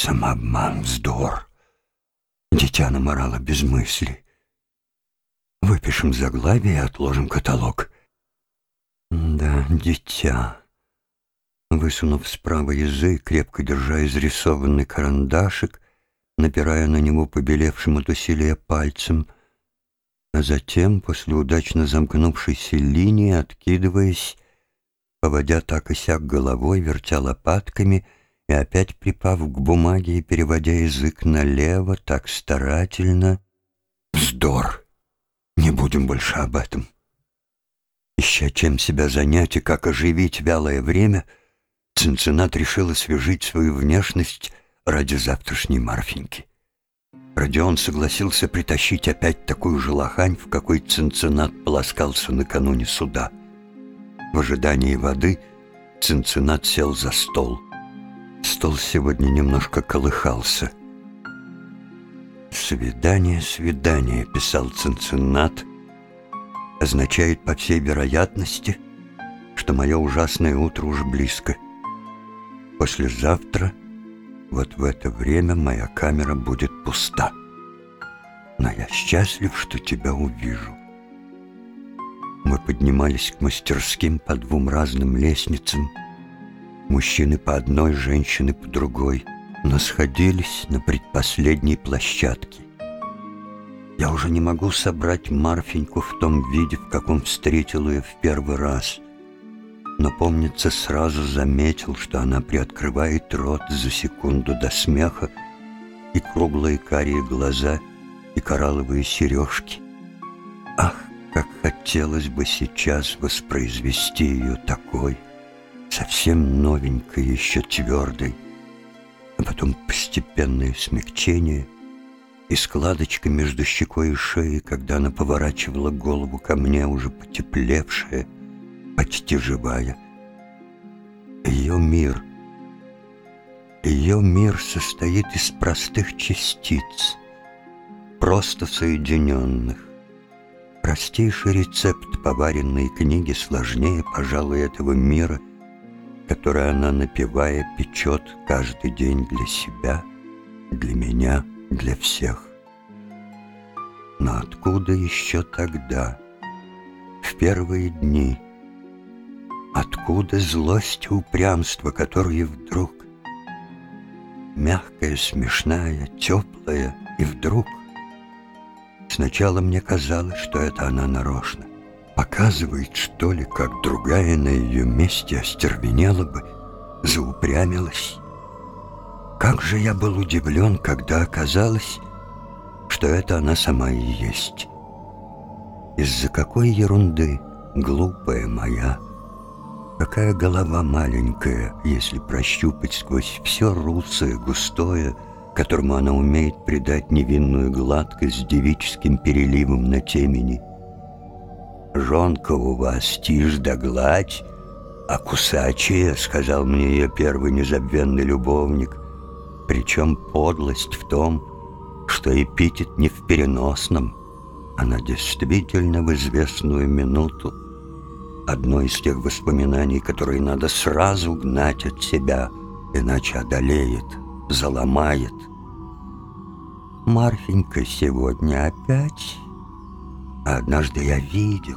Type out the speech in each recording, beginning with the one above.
Самообман, вздор. Дитя наморало без мысли. Выпишем заглавие и отложим каталог. Да, дитя. Высунув справа язык, крепко держа изрисованный карандашик, напирая на него побелевшим от усилия пальцем, а затем, после удачно замкнувшейся линии, откидываясь, поводя так и сяк головой, вертя лопатками и опять припав к бумаге и переводя язык налево так старательно. Вздор! Не будем больше об этом. Ища чем себя занять и как оживить вялое время, Цинциннат решил освежить свою внешность ради завтрашней Марфеньки. Родион согласился притащить опять такую же лохань, в какой Цинциннат полоскался накануне суда. В ожидании воды Цинциннат сел за стол. Стол сегодня немножко колыхался. «Свидание, свидание», — писал Цинциннат, означает, по всей вероятности, что мое ужасное утро уже близко. Послезавтра, вот в это время, моя камера будет пуста. Но я счастлив, что тебя увижу. Мы поднимались к мастерским по двум разным лестницам, мужчины по одной, женщины по другой — но сходились на предпоследней площадке. Я уже не могу собрать Марфеньку в том виде, в каком встретил ее в первый раз. Но, помнится, сразу заметил, что она приоткрывает рот за секунду до смеха, и круглые карие глаза, и коралловые сережки. Ах, как хотелось бы сейчас воспроизвести ее такой, совсем новенькой, еще твердой, а потом постепенное смягчение и складочка между щекой и шеей, когда она поворачивала голову ко мне, уже потеплевшая, почти живая. Ее мир, ее мир состоит из простых частиц, просто соединенных. Простейший рецепт поваренной книги сложнее, пожалуй, этого мира — которое она, напевая, печет каждый день для себя, для меня, для всех. Но откуда еще тогда, в первые дни, откуда злость и упрямство, которые вдруг мягкая, смешная, теплая, и вдруг? Сначала мне казалось, что это она нарочно, Показывает, что ли, как другая на ее месте остервенела бы, заупрямилась. Как же я был удивлен, когда оказалось, что это она сама и есть. Из-за какой ерунды, глупая моя, какая голова маленькая, если прощупать сквозь все русое, густое, которому она умеет придать невинную гладкость с девическим переливом на темени — жонка у вас тишь да гладь, а кусачая, сказал мне ее первый незабвенный любовник. Причем подлость в том, что эпитет не в переносном. Она действительно в известную минуту одно из тех воспоминаний, которые надо сразу гнать от себя, иначе одолеет, заломает. Марфенька сегодня опять... А однажды я видел,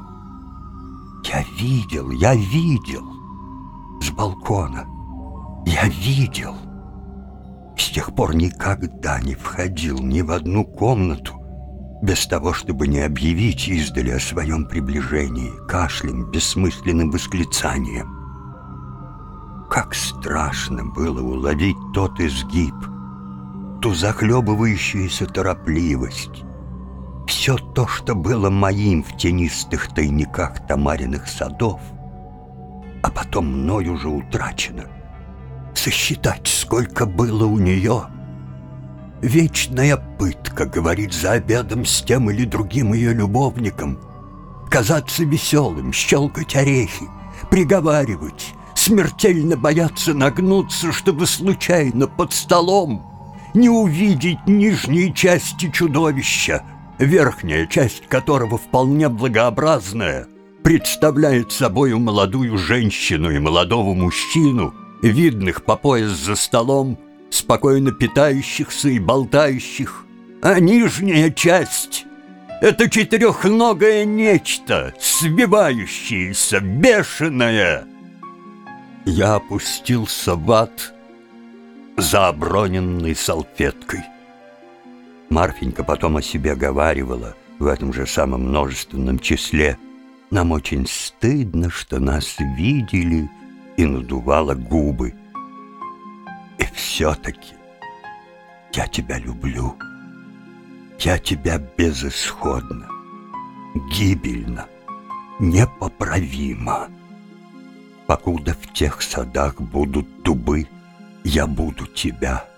я видел, я видел. С балкона. Я видел. С тех пор никогда не входил ни в одну комнату, без того, чтобы не объявить издали о своем приближении, кашлем, бессмысленным восклицанием. Как страшно было уловить тот изгиб, ту захлебывающуюся торопливость, все то, что было моим в тенистых тайниках Тамариных садов, а потом мною уже утрачено. Сосчитать, сколько было у нее. Вечная пытка, говорить за обедом с тем или другим ее любовником, казаться веселым, щелкать орехи, приговаривать, смертельно бояться нагнуться, чтобы случайно под столом не увидеть нижней части чудовища — верхняя часть которого вполне благообразная, представляет собою молодую женщину и молодого мужчину, видных по пояс за столом, спокойно питающихся и болтающих, а нижняя часть — это четырехногое нечто, свивающееся, бешеное. Я опустился в ад за оброненной салфеткой. Марфенька потом о себе говаривала в этом же самом множественном числе. Нам очень стыдно, что нас видели, и надувала губы. И все-таки я тебя люблю. Я тебя безысходно, гибельно, непоправимо. Покуда в тех садах будут дубы, я буду тебя.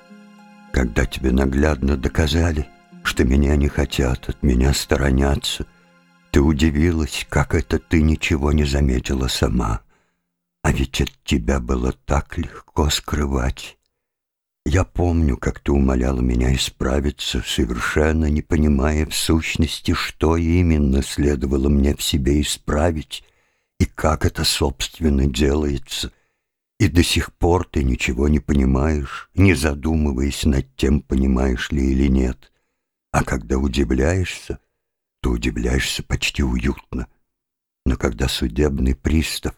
Когда тебе наглядно доказали, что меня не хотят, от меня сторонятся, ты удивилась, как это ты ничего не заметила сама. А ведь от тебя было так легко скрывать. Я помню, как ты умоляла меня исправиться, совершенно не понимая в сущности, что именно следовало мне в себе исправить и как это, собственно, делается. И до сих пор ты ничего не понимаешь, не задумываясь над тем, понимаешь ли или нет. А когда удивляешься, то удивляешься почти уютно. Но когда судебный пристав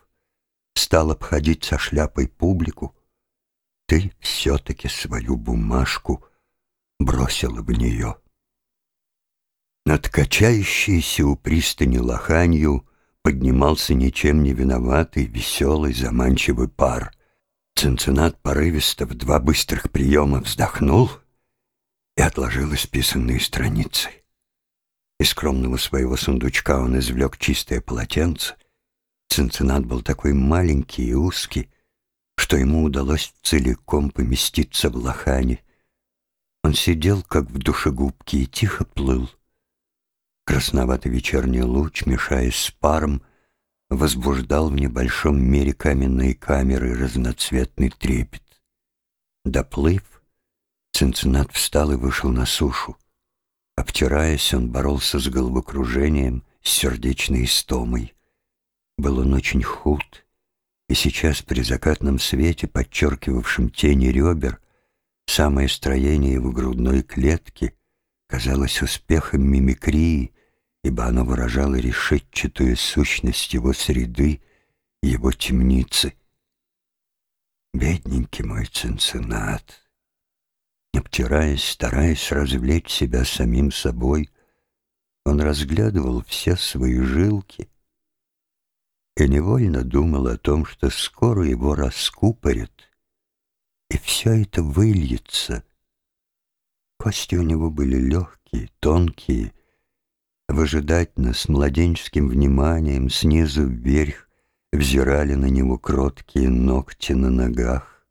стал обходить со шляпой публику, ты все-таки свою бумажку бросила в нее. Над качающейся у пристани лоханью поднимался ничем не виноватый, веселый, заманчивый пар. Цинцинат порывисто в два быстрых приема вздохнул и отложил исписанные страницы. Из скромного своего сундучка он извлек чистое полотенце, Цинциннат был такой маленький и узкий, что ему удалось целиком поместиться в лохане. Он сидел, как в душегубке, и тихо плыл. Красноватый вечерний луч, мешаясь с паром, возбуждал в небольшом мире каменной камеры разноцветный трепет. Доплыв, Цинциннат встал и вышел на сушу. Обтираясь, он боролся с головокружением, с сердечной истомой. Был он очень худ, и сейчас при закатном свете, подчеркивавшем тени ребер, самое строение его грудной клетки казалось успехом мимикрии, ибо оно выражало решетчатую сущность его среды, его темницы. Бедненький мой цинцинат! Обтираясь, стараясь развлечь себя самим собой, он разглядывал все свои жилки — и невольно думал о том, что скоро его раскупорят, и все это выльется. Кости у него были легкие, тонкие, выжидательно, с младенческим вниманием, снизу вверх, взирали на него кроткие ногти на ногах.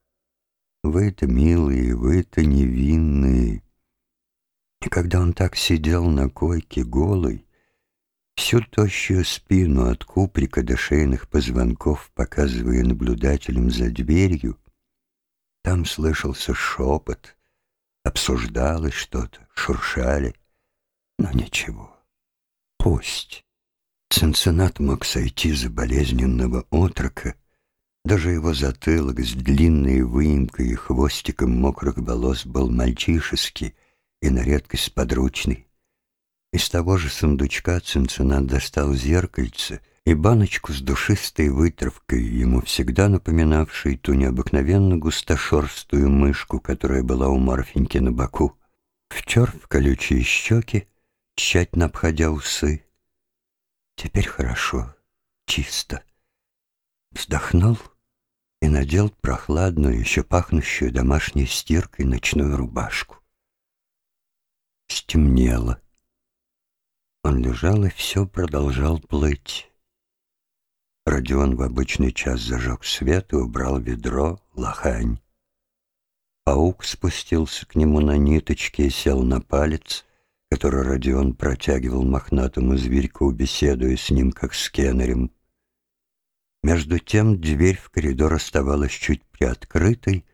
Вы-то милые, вы-то невинные. И когда он так сидел на койке голый, Всю тощую спину от куприка до шейных позвонков, показывая наблюдателям за дверью, там слышался шепот, обсуждалось что-то, шуршали. Но ничего, пусть. Ценцинат мог сойти за болезненного отрока, даже его затылок с длинной выемкой и хвостиком мокрых волос был мальчишеский и на редкость подручный. Из того же сундучка Цинциннат достал зеркальце и баночку с душистой вытравкой, ему всегда напоминавшей ту необыкновенно густошерстую мышку, которая была у Марфеньки на боку. Втер в колючие щеки, тщательно обходя усы. Теперь хорошо, чисто. Вздохнул и надел прохладную, еще пахнущую домашней стиркой ночную рубашку. Стемнело. Он лежал и все продолжал плыть. Родион в обычный час зажег свет и убрал ведро, лохань. Паук спустился к нему на ниточке и сел на палец, который Родион протягивал мохнатому зверьку, беседуя с ним, как с кеннерем. Между тем дверь в коридор оставалась чуть приоткрытой,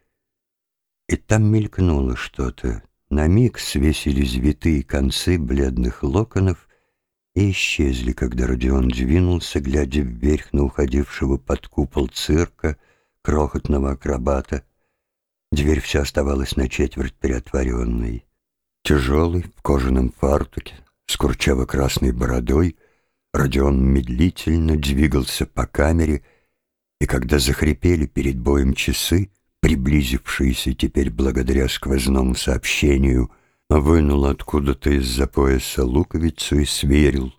и там мелькнуло что-то. На миг свесились витые концы бледных локонов, и исчезли, когда Родион двинулся, глядя вверх на уходившего под купол цирка, крохотного акробата. Дверь все оставалась на четверть приотворенной. Тяжелый, в кожаном фартуке, с курчаво-красной бородой, Родион медлительно двигался по камере, и когда захрипели перед боем часы, приблизившиеся теперь благодаря сквозному сообщению, вынул откуда-то из-за пояса луковицу и сверил.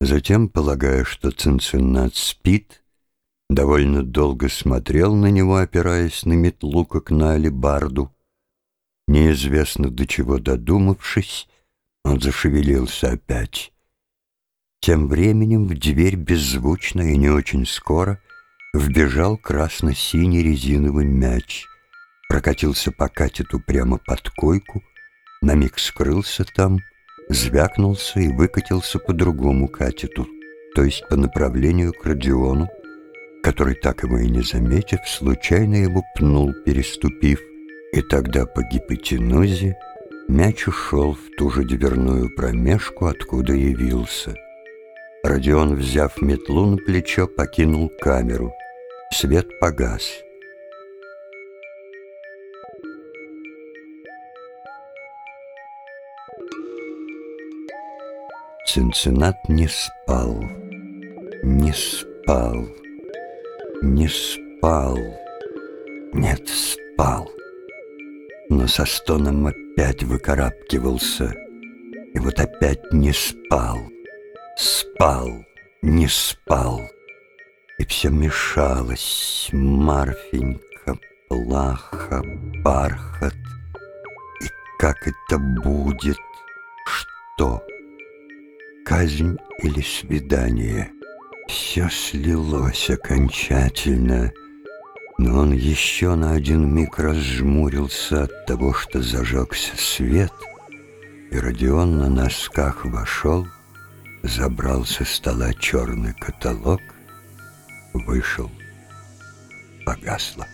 Затем, полагая, что Цинциннат спит, довольно долго смотрел на него, опираясь на метлу, как на алебарду. Неизвестно до чего додумавшись, он зашевелился опять. Тем временем в дверь беззвучно и не очень скоро вбежал красно-синий резиновый мяч, прокатился по катету прямо под койку, на миг скрылся там, звякнулся и выкатился по другому катету, то есть по направлению к Родиону, который, так его и не заметив, случайно его пнул, переступив, и тогда по гипотенузе мяч ушел в ту же дверную промежку, откуда явился. Родион, взяв метлу на плечо, покинул камеру. Свет погас. Цинциннат не спал, не спал, не спал, нет, спал. Но со стоном опять выкарабкивался, и вот опять не спал, спал, не спал. И все мешалось, Марфенька, плаха, бархат. И как это будет, что казнь или свидание. Все слилось окончательно, но он еще на один миг разжмурился от того, что зажегся свет, и Родион на носках вошел, забрал со стола черный каталог, вышел, погасло.